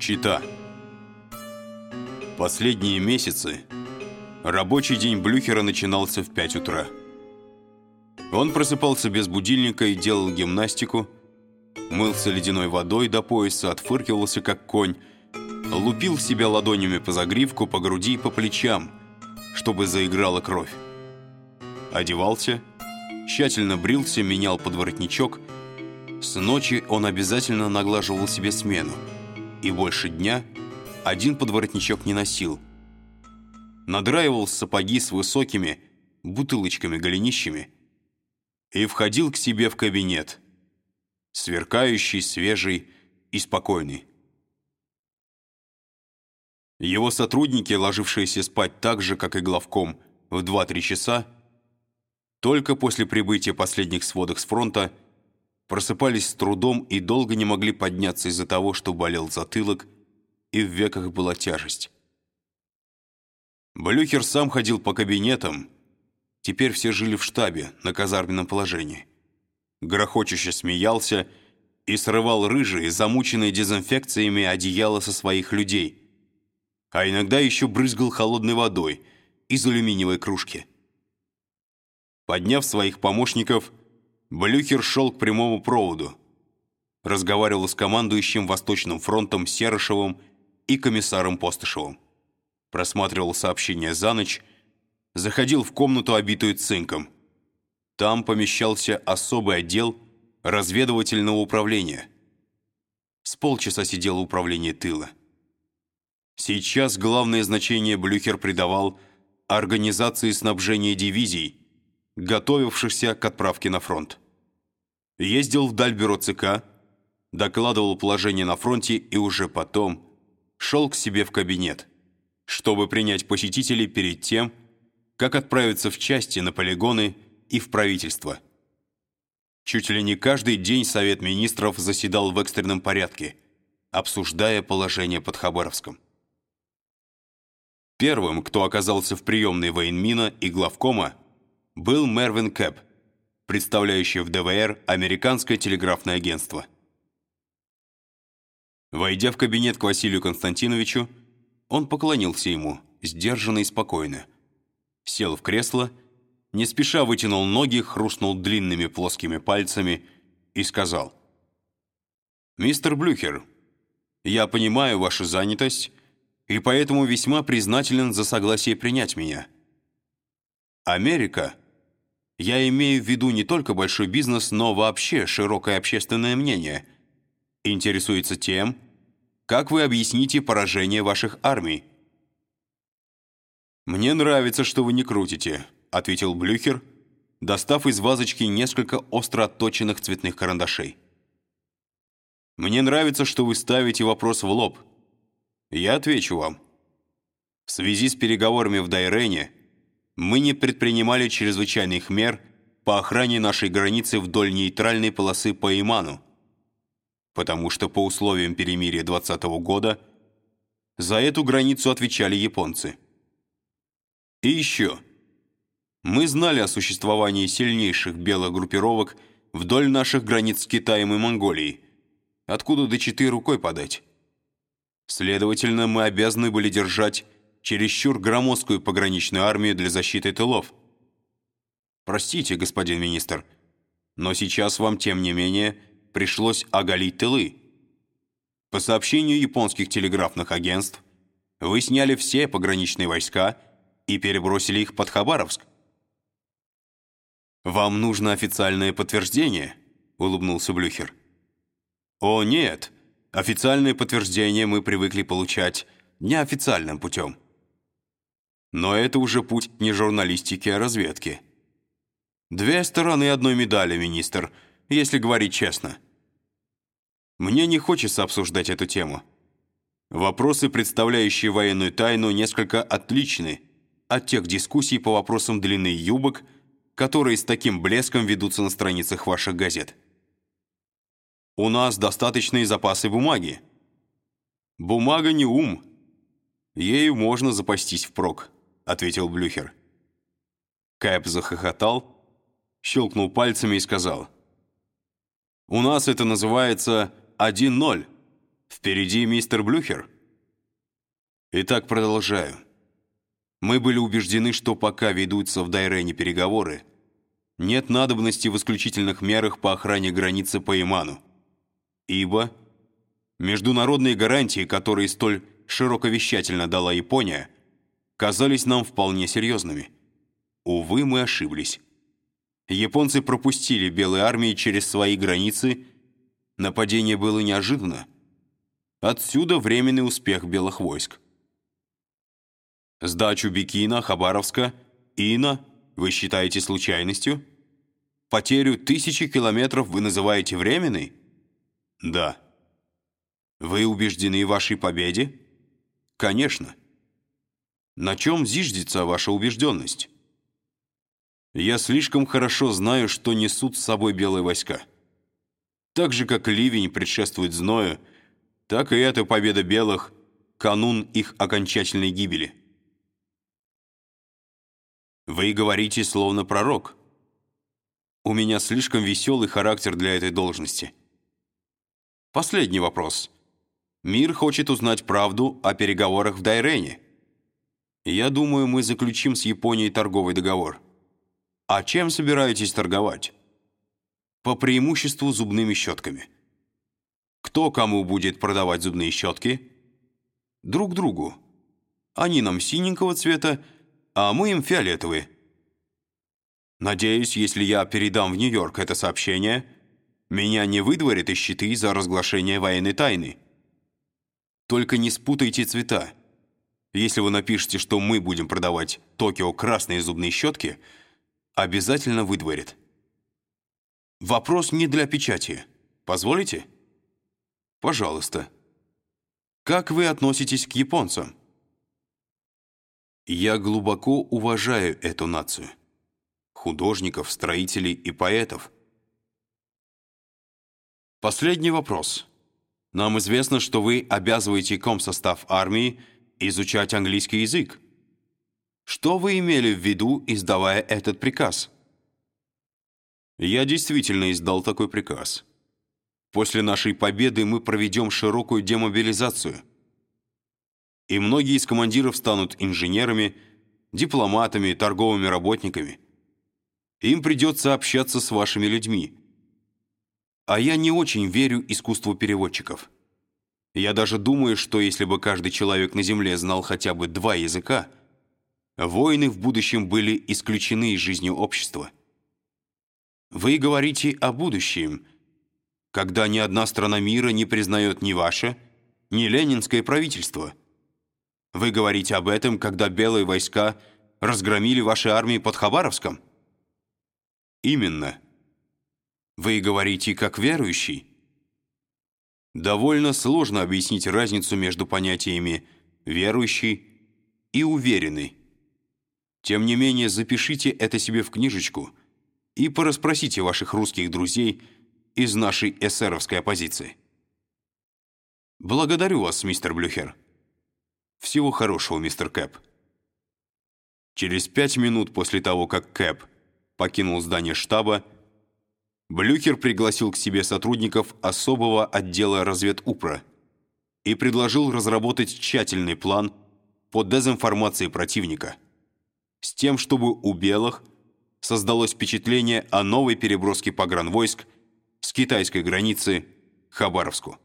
Чита. Последние месяцы рабочий день Блюхера начинался в 5 утра. Он просыпался без будильника и делал гимнастику, мылся ледяной водой до пояса, отфыркивался как конь, лупил себя ладонями по загривку, по груди и по плечам, чтобы заиграла кровь. Одевался, тщательно брился, менял подворотничок. С ночи он обязательно наглаживал себе смену и больше дня один подворотничок не носил. Надраивал сапоги с высокими бутылочками-голенищами и входил к себе в кабинет, сверкающий, свежий и спокойный. Его сотрудники, ложившиеся спать так же, как и главком, в 2-3 часа, только после прибытия последних сводок с фронта просыпались с трудом и долго не могли подняться из-за того, что болел затылок и в веках была тяжесть. Блюхер сам ходил по кабинетам. Теперь все жили в штабе, на казарменном положении. Грохочуще смеялся и срывал рыжие, замученные дезинфекциями одеяла со своих людей. А иногда еще брызгал холодной водой из алюминиевой кружки. Подняв своих помощников, Блюхер шел к прямому проводу. Разговаривал с командующим Восточным фронтом Серышевым и комиссаром Постышевым. Просматривал сообщения за ночь, заходил в комнату, обитую цинком. Там помещался особый отдел разведывательного управления. С полчаса сидел в управлении тыла. Сейчас главное значение Блюхер придавал организации снабжения дивизий, готовившихся к отправке на фронт. Ездил в Дальбюро ЦК, докладывал положение на фронте и уже потом шел к себе в кабинет, чтобы принять посетителей перед тем, как отправиться в части, на полигоны и в правительство. Чуть ли не каждый день Совет Министров заседал в экстренном порядке, обсуждая положение под Хабаровском. Первым, кто оказался в приемной военмина и главкома, был Мервин Кэп, представляющий в ДВР Американское телеграфное агентство. Войдя в кабинет к Василию Константиновичу, он поклонился ему, сдержанно и спокойно. Сел в кресло, не спеша вытянул ноги, хрустнул длинными плоскими пальцами и сказал. «Мистер Блюхер, я понимаю вашу занятость и поэтому весьма признателен за согласие принять меня. Америка — я имею в виду не только большой бизнес, но вообще широкое общественное мнение. Интересуется тем, как вы объясните поражение ваших армий. «Мне нравится, что вы не крутите», — ответил Блюхер, достав из вазочки несколько остро отточенных цветных карандашей. «Мне нравится, что вы ставите вопрос в лоб. Я отвечу вам. В связи с переговорами в Дайрене мы не предпринимали чрезвычайных мер по охране нашей границы вдоль нейтральной полосы по Иману, потому что по условиям перемирия 20 -го года за эту границу отвечали японцы. И еще. Мы знали о существовании сильнейших белых группировок вдоль наших границ с Китаем и Монголией, откуда до Читы рукой подать. Следовательно, мы обязаны были держать чересчур громоздкую пограничную армию для защиты тылов. Простите, господин министр, но сейчас вам, тем не менее, пришлось оголить тылы. По сообщению японских телеграфных агентств, вы сняли все пограничные войска и перебросили их под Хабаровск. «Вам нужно официальное подтверждение», — улыбнулся Блюхер. «О, нет, официальное подтверждение мы привыкли получать неофициальным путем». Но это уже путь не журналистики, а разведки. Две стороны одной медали, министр, если говорить честно. Мне не хочется обсуждать эту тему. Вопросы, представляющие военную тайну, несколько отличны от тех дискуссий по вопросам длины юбок, которые с таким блеском ведутся на страницах ваших газет. У нас достаточные запасы бумаги. Бумага не ум. Ею можно запастись впрок ответил Блюхер. Кайп захохотал, щелкнул пальцами и сказал. «У нас это называется 1-0. Впереди мистер Блюхер. Итак, продолжаю. Мы были убеждены, что пока ведутся в Дайрене переговоры, нет надобности в исключительных мерах по охране границы по Иману, ибо международные гарантии, которые столь широковещательно дала Япония, казались нам вполне серьезными. Увы, мы ошиблись. Японцы пропустили белые армии через свои границы. Нападение было неожиданно. Отсюда временный успех белых войск. Сдачу Бикина, Хабаровска, Ина вы считаете случайностью? Потерю тысячи километров вы называете временной? Да. Вы убеждены в вашей победе? Конечно. На чем зиждется ваша убежденность? Я слишком хорошо знаю, что несут с собой белые войска. Так же, как ливень предшествует зною, так и эта победа белых — канун их окончательной гибели. Вы говорите, словно пророк. У меня слишком веселый характер для этой должности. Последний вопрос. Мир хочет узнать правду о переговорах в Дайрене. Я думаю, мы заключим с Японией торговый договор. А чем собираетесь торговать? По преимуществу зубными щетками. Кто кому будет продавать зубные щетки? Друг другу. Они нам синенького цвета, а мы им фиолетовые. Надеюсь, если я передам в Нью-Йорк это сообщение, меня не выдворят из щиты за разглашение военной тайны. Только не спутайте цвета. Если вы напишете, что мы будем продавать Токио красные зубные щетки, обязательно выдворят. Вопрос не для печати. Позволите? Пожалуйста. Как вы относитесь к японцам? Я глубоко уважаю эту нацию художников, строителей и поэтов. Последний вопрос. Нам известно, что вы обязываете комсостав армии изучать английский язык. Что вы имели в виду, издавая этот приказ? Я действительно издал такой приказ. После нашей победы мы проведем широкую демобилизацию. И многие из командиров станут инженерами, дипломатами, торговыми работниками – им придется общаться с вашими людьми. А я не очень верю искусству переводчиков. Я даже думаю, что если бы каждый человек на Земле знал хотя бы два языка, войны в будущем были исключены из жизни общества. Вы говорите о будущем, когда ни одна страна мира не признает ни ваше, ни ленинское правительство. Вы говорите об этом, когда белые войска разгромили ваши армии под Хабаровском? Именно. Вы говорите как верующий? Довольно сложно объяснить разницу между понятиями «верующий» и «уверенный». Тем не менее, запишите это себе в книжечку и порасспросите ваших русских друзей из нашей эсеровской оппозиции. Благодарю вас, мистер Блюхер. Всего хорошего, мистер Кэп. Через пять минут после того, как Кэп покинул здание штаба, Блюхер пригласил к себе сотрудников особого отдела разведупра и предложил разработать тщательный план по дезинформации противника с тем, чтобы у белых создалось впечатление о новой переброске погранвойск с китайской границы к Хабаровску.